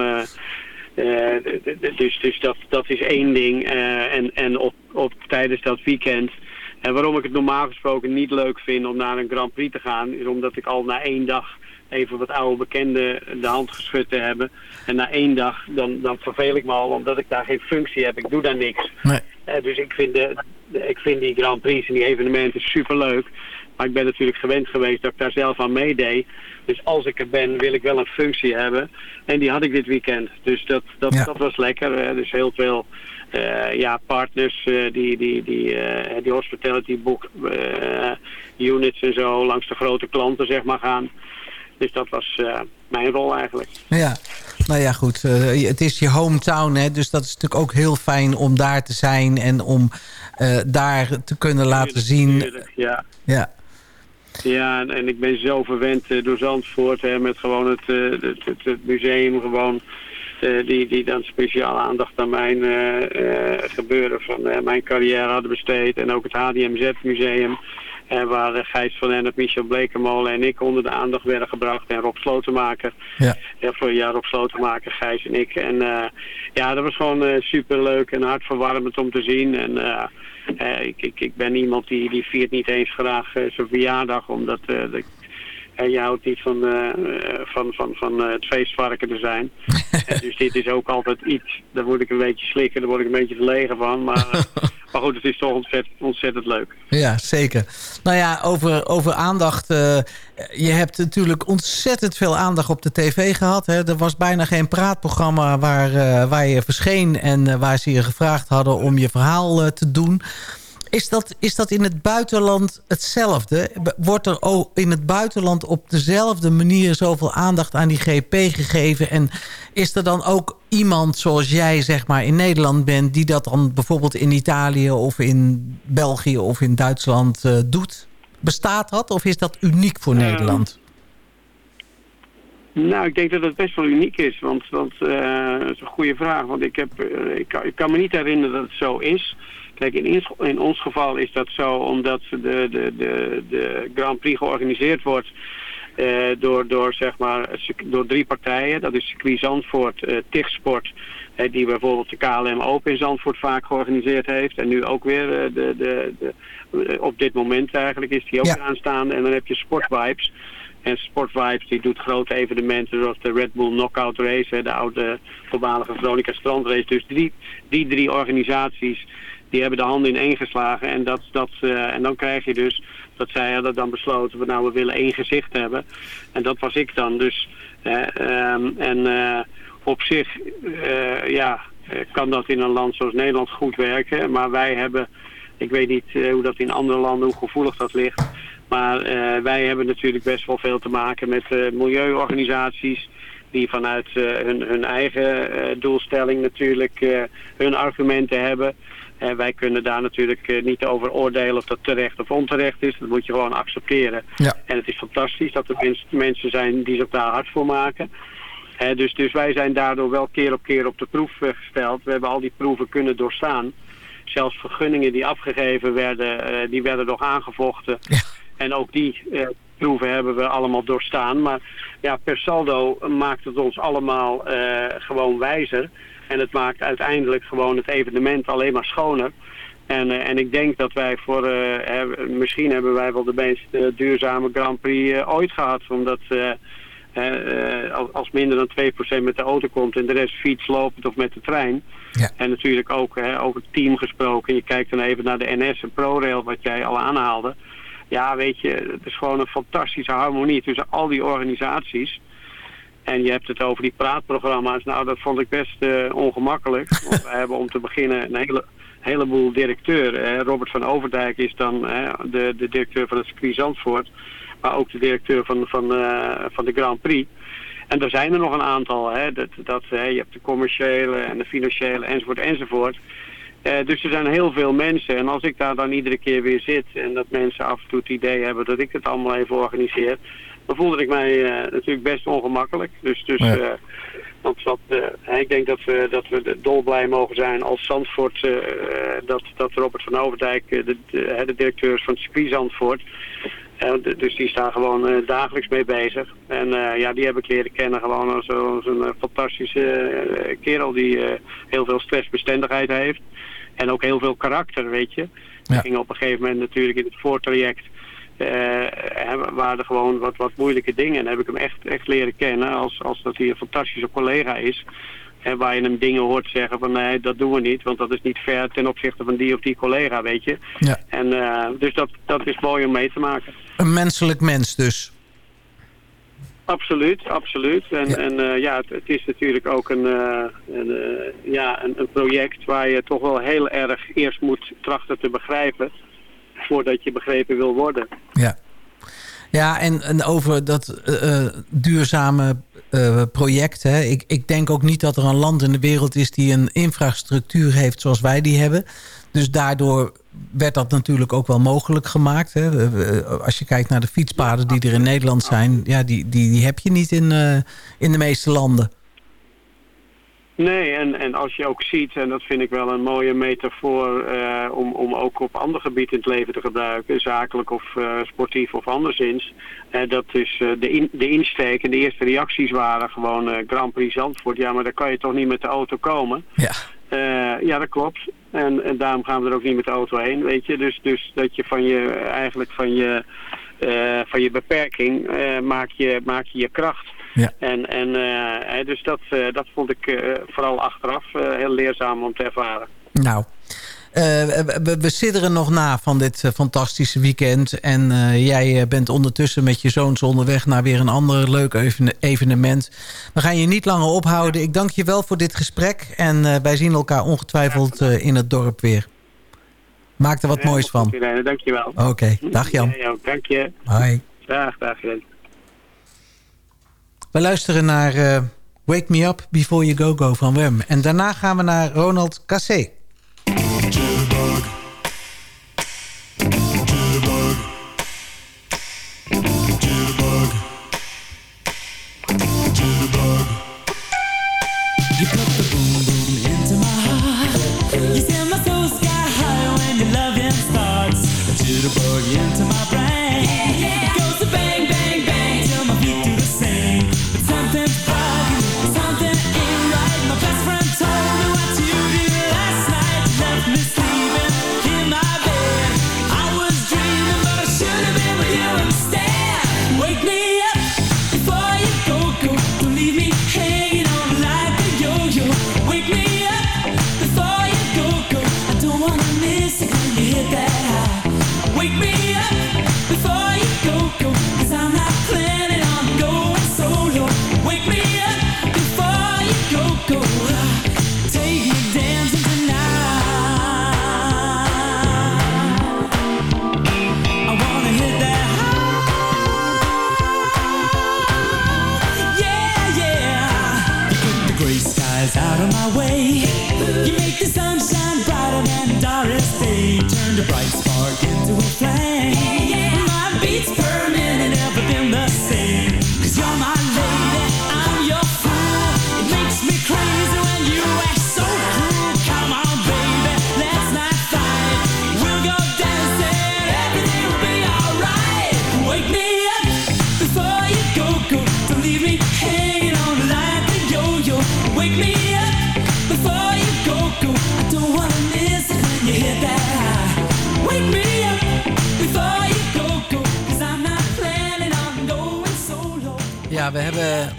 dus dus dat, dat is één ding. En en op, op, tijdens dat weekend... En waarom ik het normaal gesproken niet leuk vind om naar een Grand Prix te gaan... is omdat ik al na één dag even wat oude bekenden de hand geschud te hebben. En na één dag, dan, dan verveel ik me al omdat ik daar geen functie heb. Ik doe daar niks. Nee. Eh, dus ik vind, de, de- ik vind die Grand Prix en die evenementen superleuk. Maar ik ben natuurlijk gewend geweest dat ik daar zelf aan meedeed. Dus als ik er ben, wil ik wel een functie hebben. En die had ik dit weekend. Dus dat, dat, Ja. dat was lekker. hè. Dus heel veel eh, ja, partners eh, die, die, die, die hospitality book units en zo langs de grote klanten zeg maar gaan. Dus dat was eh, mijn rol eigenlijk. Ja, nou ja, goed. eh, het is je hometown, hè, dus dat is natuurlijk ook heel fijn om daar te zijn... en om eh, daar te kunnen laten zien. Tuurlijk, Ja. Ja, Ja, en, en ik ben zo verwend door Zandvoort hè, met gewoon het, het, het, het museum gewoon. die, die dan speciaal aandacht aan mijn gebeuren van mijn carrière hadden besteed. En ook het HDMZ eh, waar eh, Gijs van Ennep, Michel Blekemolen en ik onder de aandacht werden gebracht. En Rob Slotenmaker. ja. Ja, voor een jaar Rob Slotenmaker, Gijs en ik. En eh, ja, dat was gewoon eh, superleuk en hartverwarmend om te zien. En eh, ik, ik, ik ben iemand die, die viert niet eens graag zijn verjaardag, omdat de, je houdt niet van, van, van, van het feestvarken te zijn. Dus dit is ook altijd iets, daar word ik een beetje slikken, daar word ik een beetje verlegen van. Maar, maar goed, het is toch ontzettend, leuk. Ja, zeker. Nou ja, over, over aandacht. eh, je hebt natuurlijk ontzettend veel aandacht op de tv gehad. Hè. Er was bijna geen praatprogramma waar, eh, waar je verscheen... en eh, waar ze je gevraagd hadden om je verhaal te doen. Is dat, is dat in het buitenland hetzelfde? Wordt er ook in het buitenland op dezelfde manier... zoveel aandacht aan die GP gegeven? En is er dan ook iemand zoals jij zeg maar in Nederland bent... die dat dan bijvoorbeeld in Italië of in België of in Duitsland eh, doet? Bestaat dat of is dat uniek voor Eh, Nederland? Nou, ik denk dat het best wel uniek is, want, want eh, dat is een goede vraag. Want ik, heb, eh, ik, kan, ik kan me niet herinneren dat het zo is. Kijk, in, in ons geval is dat zo omdat de, de, de, de Grand Prix georganiseerd wordt eh, door, door, zeg maar, door drie partijen. Dat is circuit Zandvoort, eh TIG-sport, eh, die bijvoorbeeld de KLM Open in Zandvoort vaak georganiseerd heeft. En nu ook weer de, de, de, op dit moment eigenlijk is die ook Ja. aanstaande. En dan heb je Sportvibes. En Sportvibes die doet grote evenementen zoals de Red Bull Knockout Race, de oude voormalige Veronica Strandrace. Dus die, die drie organisaties die hebben de handen in één geslagen. En, dat, dat, eh, en dan krijg je dus dat zij hadden dan besloten, we, nou we willen één gezicht hebben. En dat was ik dan. Dus, eh, ehm, en eh, op zich ja, kan dat in een land zoals Nederland goed werken. Maar wij hebben, ik weet niet hoe dat in andere landen, hoe gevoelig dat ligt. Maar wij hebben natuurlijk best wel veel te maken met milieuorganisaties die vanuit hun, hun eigen doelstelling natuurlijk hun argumenten hebben. En wij kunnen daar natuurlijk eh, niet over oordelen of dat terecht of onterecht is. Dat moet je gewoon accepteren. Ja. En het is fantastisch dat er mens- mensen zijn die zich daar hard voor maken. Dus, dus wij zijn daardoor wel keer op keer op de proef eh, gesteld. We hebben al die proeven kunnen doorstaan. Zelfs vergunningen die afgegeven werden, eh, die werden nog aangevochten. En ook die eh, proeven hebben we allemaal doorstaan. Maar ja, per saldo maakt het ons allemaal eh, gewoon wijzer. En het maakt uiteindelijk gewoon het evenement alleen maar schoner. En, eh, en ik denk dat wij voor, eh, misschien hebben wij wel de meest eh, duurzame Grand Prix ooit gehad. Omdat als, minder dan 2% met de auto komt en de rest fiets, lopend of met de trein. Ja. En natuurlijk ook over het team gesproken. Je kijkt dan even naar de NS en ProRail wat jij al aanhaalde. Ja, weet je, het is gewoon een fantastische harmonie tussen al die organisaties. En je hebt het over die praatprogramma's. Nou, dat vond ik best eh, ongemakkelijk. Want wij hebben om te beginnen een hele, heleboel directeuren. hè. Robert van Overdijk is dan hè, de, de directeur van het circuit Zandvoort. Maar ook de directeur van, van, eh, van de Grand Prix. En er zijn er nog een aantal. Hè. Dat, dat, hè, je hebt de commerciële en de financiële enzovoort enzovoort. Eh, dus er zijn heel veel mensen. En als ik daar dan iedere keer weer zit en dat mensen af en toe het idee hebben dat ik het allemaal even organiseer, dan voelde ik mij eh, natuurlijk best ongemakkelijk. Dus, dus Ja. eh, want dat, eh, ik denk dat we, dat we dolblij mogen zijn als Zandvoort, dat, dat Robert van Overdijk, de, de, directeur is van het circuit Zandvoort, dus die staan gewoon dagelijks mee bezig. En ja, die heb ik leren kennen gewoon als, als een fantastische kerel die heel veel stressbestendigheid heeft. En ook heel veel karakter, weet je. Ja. We gingen op een gegeven moment natuurlijk in het voortraject hè, waren er gewoon wat, wat moeilijke dingen. En heb ik hem echt, echt leren kennen als, als dat hij een fantastische collega is. En waar je hem dingen hoort zeggen van nee, dat doen we niet. Want dat is niet fair ten opzichte van die of die collega, weet je. Ja. En eh, dus dat, dat is mooi om mee te maken. Een menselijk mens dus. Absoluut, absoluut. En Ja. en, eh, ja het, het is natuurlijk ook een, een, ja, een, een project waar je toch wel heel erg eerst moet trachten te begrijpen voordat je begrepen wil worden. Ja, ja en, en over dat eh, eh, duurzame eh, project. Hè. Ik, ik denk ook niet dat er een land in de wereld is die een infrastructuur heeft zoals wij die hebben. Dus daardoor werd dat natuurlijk ook wel mogelijk gemaakt. Hè. Als je kijkt naar de fietspaden die er in Nederland zijn... Ja, die, die, die heb je niet in, in de meeste landen. Nee, en, en als je ook ziet, en dat vind ik wel een mooie metafoor eh, om, om ook op ander gebied in het leven te gebruiken, zakelijk of eh, sportief of anderszins. eh, dat is de, in, de insteek en de eerste reacties waren gewoon Grand Prix Zandvoort. Ja, maar daar kan je toch niet met de auto komen? Ja. Ja, dat klopt. En, en daarom gaan we er ook niet met de auto heen, weet je. Dus, dus dat je van je, eigenlijk van je, van je beperking maak, je, maak je je kracht. Ja. En, en eh, dus dat, eh, dat vond ik eh, vooral achteraf heel leerzaam om te ervaren. Nou, we, we, sidderen nog na van dit fantastische weekend. En jij bent ondertussen met je zoons onderweg naar weer een ander leuk even- evenement. We gaan je niet langer ophouden. Ik dank je wel voor dit gesprek. En wij zien elkaar ongetwijfeld in het dorp weer. Maak er wat moois van. Goed, Irene, dankjewel. Oké, dag Jan. Ja, dank je. Hoi. Dag, dag Irene. We luisteren naar eh, Wake Me Up Before You Go Go van Wem. En daarna gaan we naar Ronald Cassé.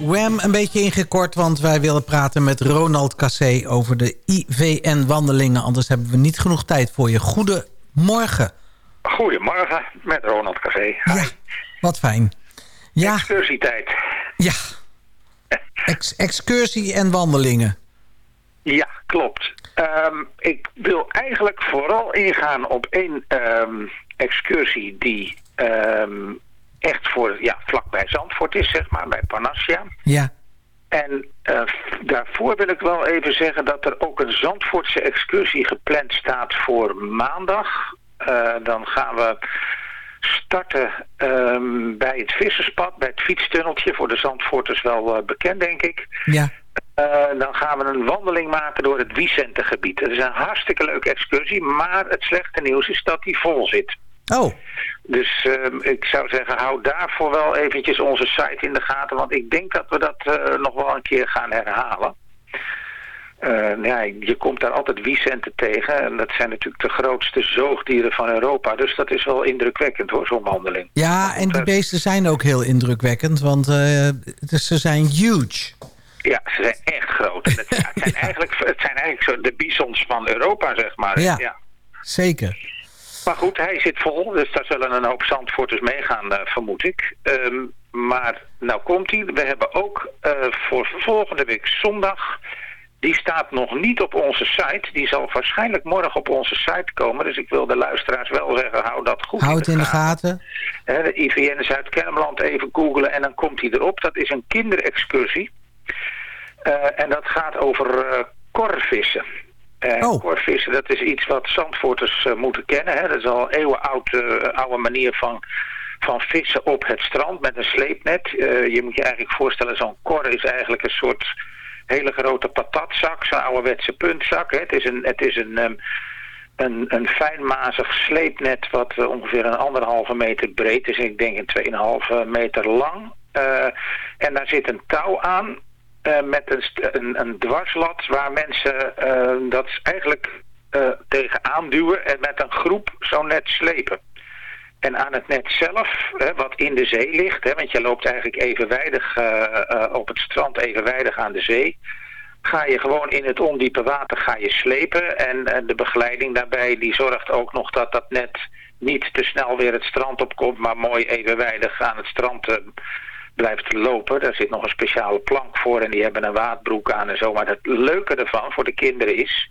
Wham een beetje ingekort... want wij willen praten met Ronald Cassé over de IVN-wandelingen. Anders hebben we niet genoeg tijd voor je. Goedemorgen. Goedemorgen, met Ronald Café. Ja, wat fijn. Ja, Excursietijd. ja. Ex- excursie en wandelingen. Ja, klopt. Ehm, ik wil eigenlijk vooral ingaan op één ehm, excursie die ehm, echt voor, ja, vlakbij Zandvoort is, zeg maar, bij Panassia. Ja. En eh, daarvoor wil ik wel even zeggen dat er ook een Zandvoortse excursie gepland staat voor maandag. Eh, dan gaan we starten ehm, bij het visserspad, bij het fietstunneltje. Voor de Zandvoorters wel eh, bekend, denk ik. Ja. Dan gaan we een wandeling maken door het Wicentegebied. Het is een hartstikke leuke excursie, maar het slechte nieuws is dat die vol zit. Oh, Dus ehm, ik zou zeggen, hou daarvoor wel eventjes onze site in de gaten. Want ik denk dat we dat eh, nog wel een keer gaan herhalen. Eh, ja, je komt daar altijd wiecenten tegen. En dat zijn natuurlijk de grootste zoogdieren van Europa. Dus dat is wel indrukwekkend hoor, zo'n wandeling. ja, en die beesten zijn ook heel indrukwekkend, want eh, dus ze zijn huge. Ja, ze zijn echt groot. Het, ja, het, zijn eigenlijk, het zijn eigenlijk zo de bisons van Europa, zeg maar. Ja. Zeker. Maar goed, hij zit vol, dus daar zullen een hoop Zandvoorters meegaan, eh, vermoed ik. Ehm, maar nou komt hij. We hebben ook eh, voor volgende week zondag... Die staat nog niet op onze site. Die zal waarschijnlijk morgen op onze site komen. Dus ik wil de luisteraars wel zeggen, hou dat goed Houd het in de gaten. Hè, de IVN Zuid-Kennemerland even googlen en dan komt hij erop. Dat is een kinderexcursie. Eh, en dat gaat over korvissen. En Oh. korvissen, dat is iets wat Zandvoorters eh, moeten kennen. Hè. Dat is al een eeuwenoud eh, oude manier van, van vissen op het strand met een sleepnet. Eh, je moet je eigenlijk voorstellen, zo'n kor is eigenlijk een soort hele grote patatzak. Zo'n ouderwetse puntzak. Hè. Het is een... Het is een ehm, een, een fijnmazig sleepnet wat eh, ongeveer een anderhalve meter breed is. Ik denk een 2,5 meter lang. Eh, en daar zit een touw aan eh, met een, een, een dwarslat waar mensen eh, dat eigenlijk eh, tegenaan duwen en met een groep zo net slepen. En aan het net zelf, hè, wat in de zee ligt, hè, want je loopt eigenlijk evenwijdig eh, eh, op het strand, evenwijdig aan de zee ga je gewoon in het ondiepe water ga je slepen. En, eh, de begeleiding daarbij die zorgt ook nog dat dat net niet te snel weer het strand opkomt, maar mooi evenwijdig aan het strand eh, blijft lopen. Daar zit nog een speciale plank voor en die hebben een waadbroek aan en zo. Maar het leuke ervan voor de kinderen is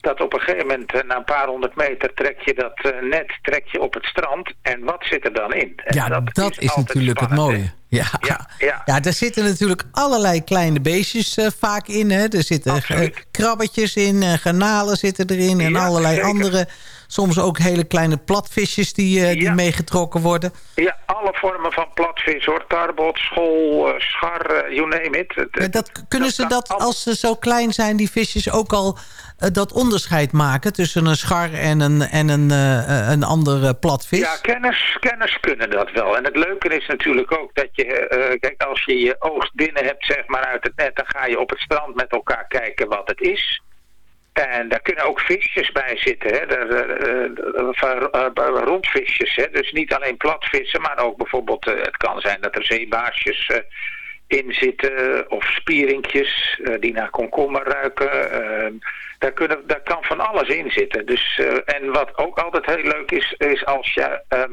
dat op een gegeven moment eh, na een paar honderd meter trek je dat eh, net trek je op het strand. En wat zit er dan in? En Ja, dat, is, natuurlijk het spannend, mooie. Ja. Ja, ja. ja, er zitten natuurlijk allerlei kleine beestjes eh, vaak in. Hè. Er zitten krabbetjes in, eh, garnalen zitten erin... en Ja, allerlei zeker. andere, soms ook hele kleine platvisjes die, eh, die Ja. meegetrokken worden. Ja, alle vormen van platvis hoor. Tarbot, school, eh, schar, eh, you name it. Dat, kunnen ze dat, als ze zo klein zijn, die visjes, ook al dat onderscheid maken... tussen een schar en een, en een, een andere platvis? Ja, kenners, kenners kunnen dat wel. En het leuke is natuurlijk ook dat je, kijk, als je je oogst binnen hebt, zeg maar, uit het net, dan ga je op het strand met elkaar kijken wat het is. En daar kunnen ook visjes bij zitten, hè? Eh, eh, eh, rondvisjes. Hè? Dus niet alleen platvissen, maar ook bijvoorbeeld, eh, het kan zijn dat er zeebaarsjes eh, in zitten, of spierinkjes eh, die naar komkommer ruiken. Eh, daar, kunnen, daar kan van alles in zitten. Dus, eh, en wat ook altijd heel leuk is, is als je... ehm,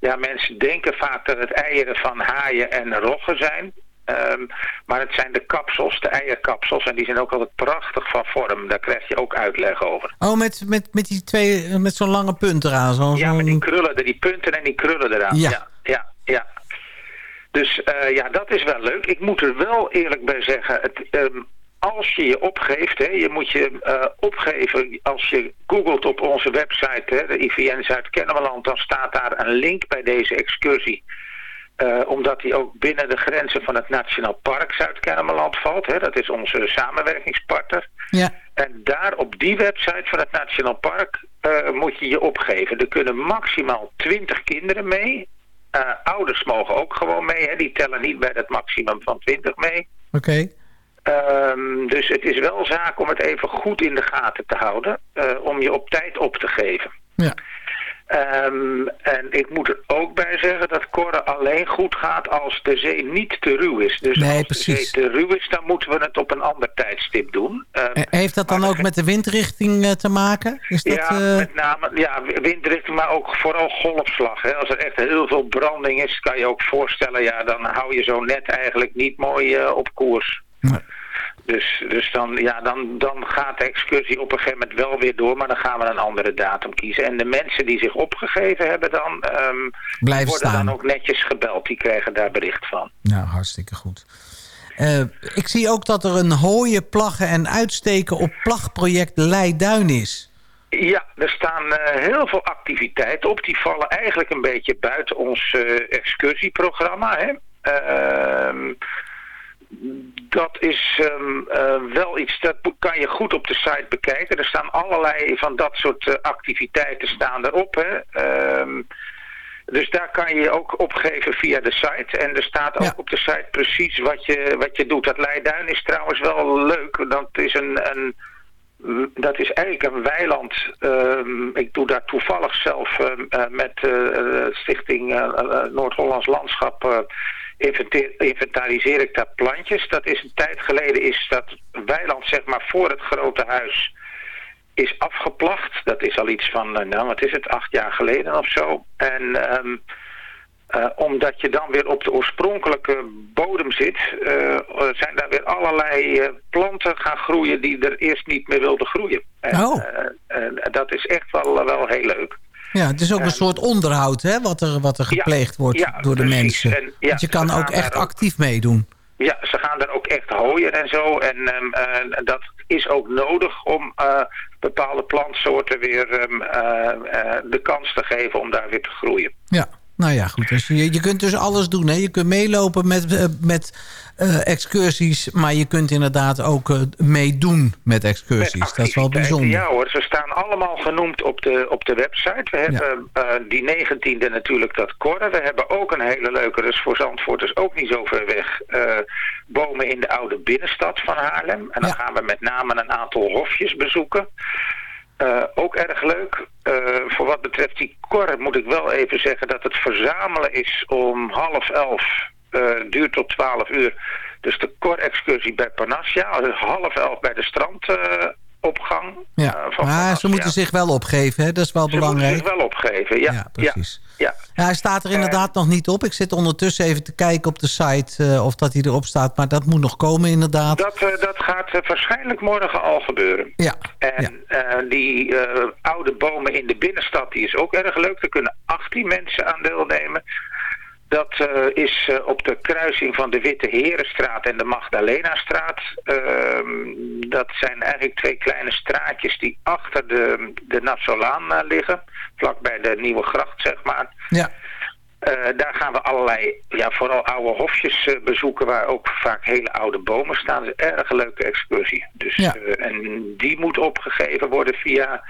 ja, mensen denken vaak dat het eieren van haaien en roggen zijn. Ehm, maar het zijn de kapsels, de eierkapsels. En die zijn ook altijd prachtig van vorm. Daar krijg je ook uitleg over. Oh, met, met, met die twee, met zo'n lange punt eraan. Zo, Ja, met die krullen, die punten en die krullen eraan. Ja. ja, ja. ja. Dus eh, ja, dat is wel leuk. Ik moet er wel eerlijk bij zeggen, het, ehm, als je je opgeeft, hè, je moet je eh, opgeven als je googelt op onze website, hè, de IVN Zuid-Kennemerland, dan staat daar een link bij deze excursie. Eh, omdat die ook binnen de grenzen van het Nationaal Park Zuid-Kennemerland valt. Hè, dat is onze samenwerkingspartner. Ja. En daar op die website van het Nationaal Park eh, moet je je opgeven. Er kunnen maximaal 20 kinderen mee. Eh, ouders mogen ook gewoon mee. Hè. Die tellen niet bij dat maximum van 20 mee. Oké. Ehm, dus het is wel zaak om het even goed in de gaten te houden. om je op tijd op te geven. Ja. Ehm, en ik moet er ook bij zeggen dat korren alleen goed gaat als de zee niet te ruw is. Dus Nee, als precies. de zee te ruw is, dan moeten we het op een ander tijdstip doen. Ehm, Eh, Heeft dat dan ook met de windrichting eh, te maken? Is dat, ja, eh, met name ja, windrichting, maar ook vooral golfslag. Hè. Als er echt heel veel branding is, kan je ook voorstellen, ja, dan hou je zo net eigenlijk niet mooi op koers. Dus, dus dan, ja, dan, dan gaat de excursie op een gegeven moment wel weer door, maar dan gaan we een andere datum kiezen. En de mensen die zich opgegeven hebben dan, ehm, Blijven worden staan. dan ook netjes gebeld. Die krijgen daar bericht van. Nou, hartstikke goed. Eh, ik zie ook dat er een hooien, plaggen en uitsteken op plagproject Leiduin is. Ja, er staan eh, heel veel activiteiten op. Die vallen eigenlijk een beetje buiten ons eh, excursieprogramma. Hè? Dat is ehm, eh, wel iets, dat kan je goed op de site bekijken. Er staan allerlei van dat soort eh, activiteiten staan erop. Hè? Ehm, dus daar kan je je ook opgeven via de site. En er staat ook op de site precies wat je, wat je doet. Dat Leiduin is trouwens wel leuk. Dat is een... een dat is eigenlijk een weiland. Ehm, ik doe daar toevallig zelf eh, met Stichting Noord-Hollands Landschap... inventariseer ik daar plantjes. Dat is een tijd geleden is dat weiland zeg maar voor het grote huis is afgeplacht. Dat is al iets van, eh, nou wat is het, acht jaar geleden of zo. En ehm, eh, omdat je dan weer op de oorspronkelijke bodem zit, eh, zijn daar weer allerlei planten gaan groeien die er eerst niet meer wilden groeien. En, Oh. dat is echt wel, wel heel leuk. Ja, het is ook een En- soort onderhoud hè, wat, er, wat er gepleegd wordt ja, door de precies. mensen. En, ja, Want je kan ook echt ook- actief meedoen. Ja, ze gaan daar ook echt hooien en zo. En ehm, eh, dat is ook nodig om eh, bepaalde plantsoorten weer ehm, eh, de kans te geven om daar weer te groeien. Ja, nou ja, goed. Dus je, je kunt dus alles doen. Hè? Je kunt meelopen met, met eh, excursies, maar je kunt inderdaad ook eh, meedoen met excursies. Met dat is wel bijzonder. Ja hoor, ze staan allemaal genoemd op de, op de website. We hebben eh, die 19e natuurlijk dat korren. We hebben ook een hele leuke, dus voor Zandvoorters ook niet zo ver weg, bomen in de oude binnenstad van Haarlem. En dan gaan we met name een aantal hofjes bezoeken. Ook erg leuk. Voor wat betreft die kor moet ik wel even zeggen dat het verzamelen is om half elf. Eh, duurt tot twaalf uur. Dus de kor-excursie bij Panassia. Dus half elf bij de strandopgang. Ja, maar ze moeten zich wel opgeven, hè? dat is wel Ze moeten belangrijk. zich wel opgeven, ja. Ja, precies. Ja, Ja, hij staat er inderdaad nog niet op. Ik zit ondertussen even te kijken op de site eh, of dat hij erop staat. Maar dat moet nog komen inderdaad. Dat, eh, dat gaat eh, waarschijnlijk morgen al gebeuren. Ja. En eh, die eh, oude bomen in de binnenstad, die is ook erg leuk. Er kunnen 18 mensen aan deelnemen. Dat eh, is eh, op de kruising van de Witte Herenstraat en de Magdalenastraat. Ehm, dat zijn eigenlijk twee kleine straatjes die achter de, de Nassolaan eh, liggen. Vlakbij de Nieuwe Gracht, zeg maar. Ja. Daar gaan we allerlei, ja, vooral oude hofjes bezoeken waar ook vaak hele oude bomen staan. Dat is een erg leuke excursie. Dus, Ja. en die moet opgegeven worden via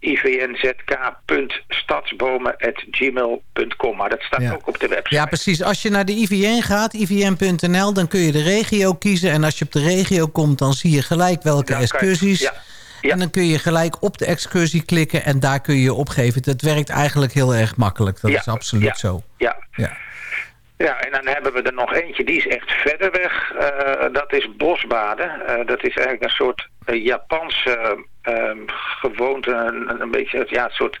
ivnzk.stadsbomen.gmail.com. Maar dat staat Ja. ook op de website. Ja, precies. Als je naar de IVN gaat, ivn.nl, dan kun je de regio kiezen. En als je op de regio komt, dan zie je gelijk welke Dan je- excursies. ja, En dan kun je gelijk op de excursie klikken en daar kun je je opgeven. Het werkt eigenlijk heel erg makkelijk. Dat is absoluut ja. zo. Ja. Ja. En dan hebben we er nog eentje, die is echt verder weg. Eh, dat is bosbaden. Eh, dat is eigenlijk een soort eh, Japanse ehm, gewoonte, een, beetje, ja, een soort...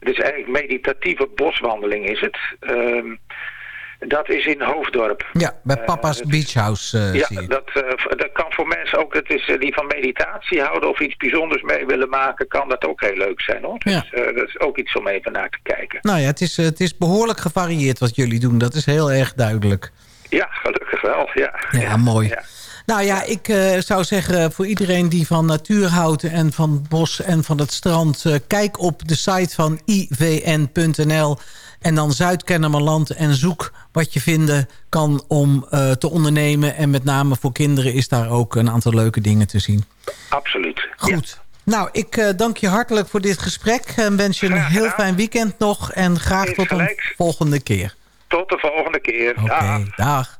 Het is eigenlijk meditatieve boswandeling is het. Dat is in Hoofddorp. Ja, bij papa's het- Beach House eh, ja, dat, eh, dat kan voor mensen ook, dat is, eh, die van meditatie houden of iets bijzonders mee willen maken, kan dat ook heel leuk zijn hoor. Ja. Dus eh, dat is ook iets om even naar te kijken. Nou ja, het is, eh, het is behoorlijk gevarieerd wat jullie doen. Dat is heel erg duidelijk. Ja, gelukkig wel, ja. Ja, mooi. Nou ja, ik eh, zou zeggen voor iedereen die van natuur houdt... en van het bos en van het strand... eh, kijk op de site van ivn.nl en dan Zuid-Kennemerland... en zoek wat je vinden kan om eh, te ondernemen. En met name voor kinderen is daar ook een aantal leuke dingen te zien. Absoluut. Goed. Nou, ik eh, dank je hartelijk voor dit gesprek. En wens je een heel fijn weekend nog. En graag Eens tot een gelijk. volgende keer. Tot de volgende keer. Oké, Dag. dag.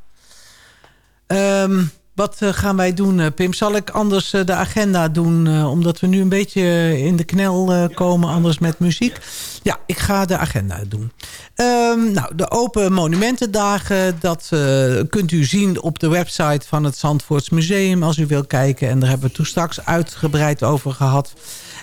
Ehm, wat eh, gaan wij doen, eh, Pim? Zal ik anders eh, de agenda doen? omdat we nu een beetje in de knel komen, anders met muziek. Ja, ik ga de agenda doen. Ehm, nou, de Open Monumentendagen, dat kunt u zien op de website van het Zandvoorts Museum... als u wil kijken. En daar hebben we toen straks uitgebreid over gehad.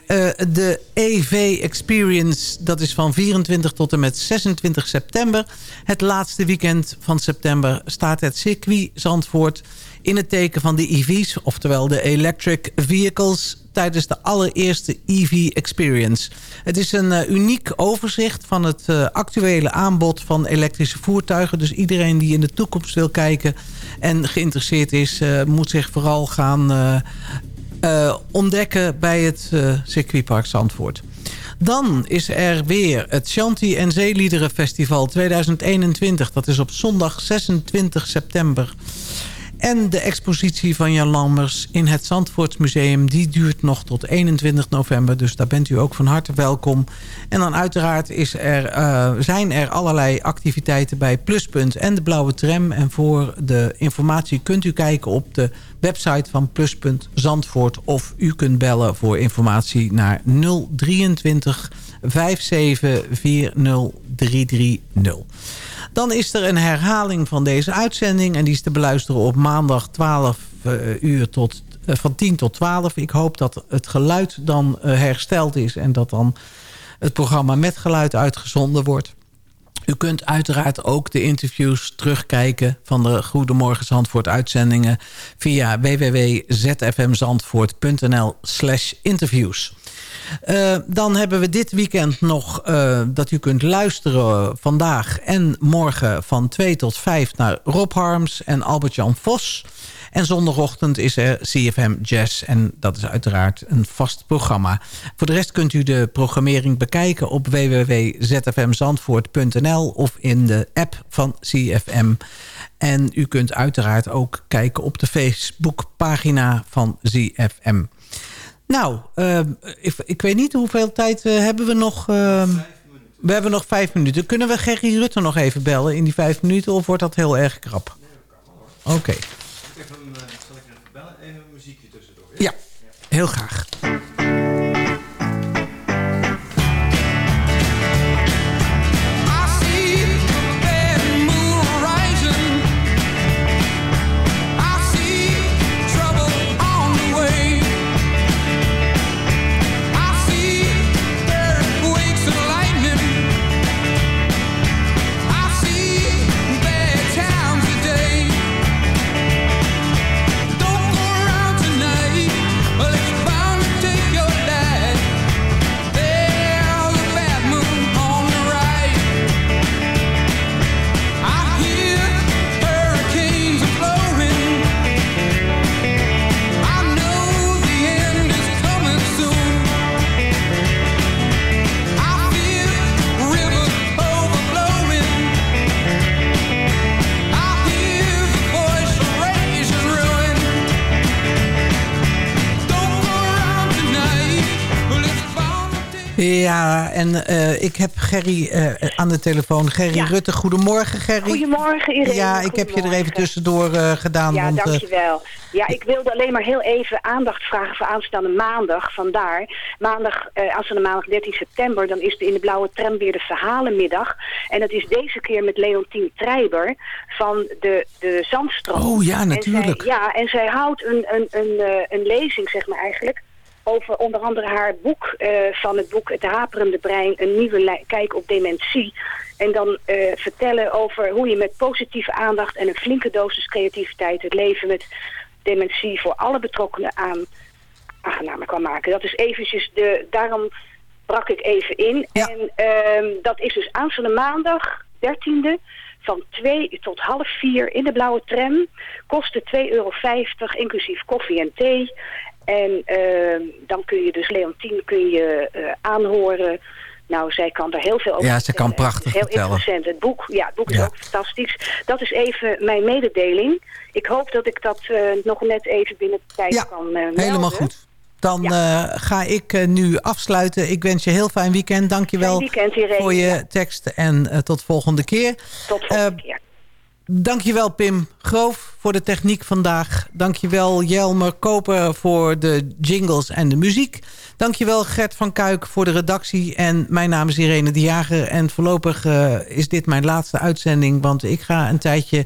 Eh, de EV Experience, dat is van 24 tot en met 26 september. Het laatste weekend van september staat het circuit Zandvoort... in het teken van de EV's, oftewel de Electric Vehicles... tijdens de allereerste EV Experience. Het is een eh, uniek overzicht van het eh, actuele aanbod van elektrische voertuigen. Dus iedereen die in de toekomst wil kijken en geïnteresseerd is... eh, moet zich vooral gaan... ontdekken bij het circuitpark Zandvoort. Dan is er weer het Shanti en Zeeliederen Festival 2021. Dat is op zondag 26 september. En de expositie van Jan Lammers in het Zandvoortsmuseum... die duurt nog tot 21 november. Dus daar bent u ook van harte welkom. En dan uiteraard is er, eh, zijn er allerlei activiteiten bij Pluspunt en de Blauwe Tram. En voor de informatie kunt u kijken op de website van Pluspunt Zandvoort... of u kunt bellen voor informatie naar 023 57 40330. Dan is er een herhaling van deze uitzending. En die is te beluisteren op maandag 12 eh, uur tot, eh, van 10 tot 12. Ik hoop dat het geluid dan eh, hersteld is. En dat dan het programma met geluid uitgezonden wordt. U kunt uiteraard ook de interviews terugkijken... van de Goedemorgen Zandvoort uitzendingen... via www.zfmzandvoort.nl slash interviews. Uh, dan hebben we dit weekend nog uh, dat u kunt luisteren vandaag en morgen van 2 tot 5 naar Rob Harms en Albert-Jan Vos. En zondagochtend is er CFM Jazz en dat is uiteraard een vast programma. Voor de rest kunt u de programmering bekijken op www.zfmzandvoort.nl of in de app van CFM. En u kunt uiteraard ook kijken op de Facebookpagina van ZFM. Nou, uh, ik, ik, weet niet hoeveel tijd uh, hebben we nog. Uh, we hebben nog vijf minuten. Kunnen we Gerry Rutte nog even bellen in die vijf minuten? Of wordt dat heel erg krap? Oké. Okay. Zal ik even bellen? Even een muziekje tussendoor. Ja, heel graag. Ja, en uh, ik heb Gerry uh, aan de telefoon. Gerry ja. Rutte, goedemorgen Gerry. Goedemorgen Irene. Ja, ik heb je er even tussendoor uh, gedaan. Ja, want, dankjewel. Ja, ik wilde alleen maar heel even aandacht vragen voor aanstaande maandag. Vandaar, maandag, aanstaande maandag 13 september, dan is er in de blauwe tram weer de verhalenmiddag. En dat is deze keer met Leontien Treiber van de, de Zandstroom. Oh ja, natuurlijk. En zij, ja, en zij houdt een, een, een, een lezing, zeg maar eigenlijk over onder andere haar boek uh, van het boek Het Haperende Brein, een nieuwe kijk op dementie. En dan uh, vertellen over hoe je met positieve aandacht en een flinke dosis creativiteit het leven met dementie voor alle betrokkenen aan aangenamer kan maken. Dat is eventjes de, daarom brak ik even in. Ja. En uh, dat is dus aanstaande maandag, 13e van 2 tot half 4 in de blauwe tram. Kostte 2,50 euro, inclusief koffie en thee. En ehm, dan kun je dus Leontien kun je, eh, aanhoren. Nou, zij kan er heel veel over Ja, ze kan prachtig Heel vertellen. interessant. Het boek, ja, het boek is Ja. ook fantastisch. Dat is even mijn mededeling. Ik hoop dat ik dat eh, nog net even binnen de tijd kan eh, melden. Helemaal goed. Dan ga ik nu afsluiten. Ik wens je heel fijn weekend. Dank je wel voor je tekst. En tot volgende keer. Tot volgende keer. Dank je wel Pim Groof voor de techniek vandaag. Dank je wel Jelmer Koper voor de jingles en de muziek. Dank je wel Gert van Kuik voor de redactie. En mijn naam is Irene de Jager. En voorlopig eh, is dit mijn laatste uitzending. Want ik ga een tijdje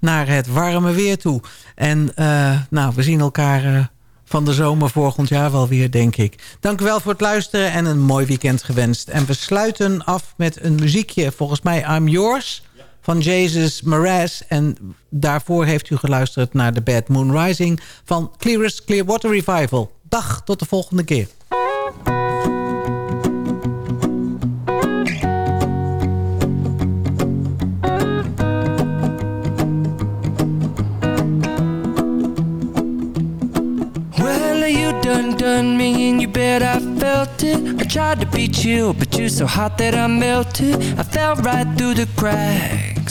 naar het warme weer toe. En eh, nou, we zien elkaar... eh, van de zomer volgend jaar wel weer, denk ik. Dank u wel voor het luisteren en een mooi weekend gewenst. En we sluiten af met een muziekje, volgens mij I'm Yours... van Jesus Mraz. En daarvoor heeft u geluisterd naar The Bad Moon Rising... van Clearest Clearwater Revival. Dag, tot de volgende keer. Done me and you bet I felt it. I tried to beat you, but you're so hot that I melted. I fell right through the cracks.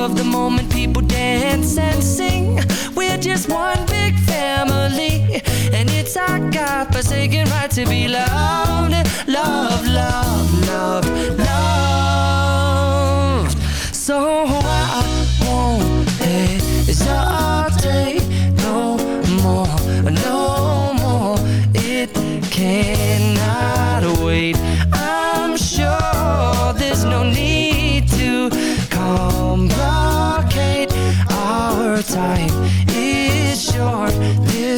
Of the moment, people dance and sing. Just one big family, and it's our God-forsaken right to be loved, love, love, love, loved. So I won't hesitate no more, no more. It cannot wait. I'm sure there's no need to complicate. Our time.